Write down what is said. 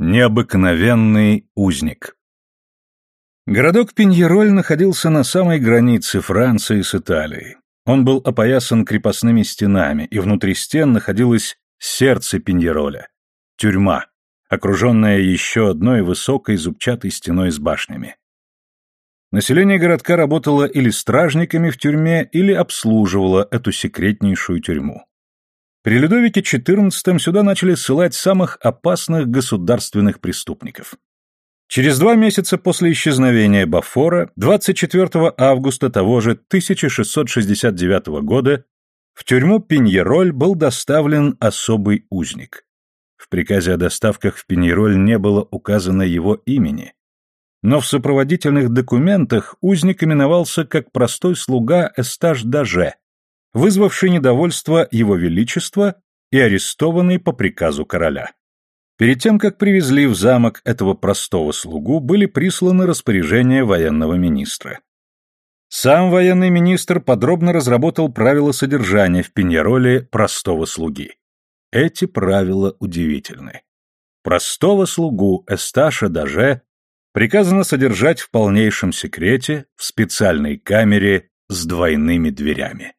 Необыкновенный узник Городок Пиньероль находился на самой границе Франции с Италией. Он был опоясан крепостными стенами, и внутри стен находилось сердце Пиньероля — тюрьма, окруженная еще одной высокой зубчатой стеной с башнями. Население городка работало или стражниками в тюрьме, или обслуживало эту секретнейшую тюрьму. При Людовике XIV сюда начали ссылать самых опасных государственных преступников. Через два месяца после исчезновения Бафора, 24 августа того же 1669 года, в тюрьму Пиньероль был доставлен особый узник. В приказе о доставках в Пиньероль не было указано его имени, но в сопроводительных документах узник именовался как простой слуга Эстаж-Даже, вызвавший недовольство его величества и арестованный по приказу короля. Перед тем, как привезли в замок этого простого слугу, были присланы распоряжения военного министра. Сам военный министр подробно разработал правила содержания в Пиньяроле простого слуги. Эти правила удивительны. Простого слугу Эсташа Даже приказано содержать в полнейшем секрете в специальной камере с двойными дверями.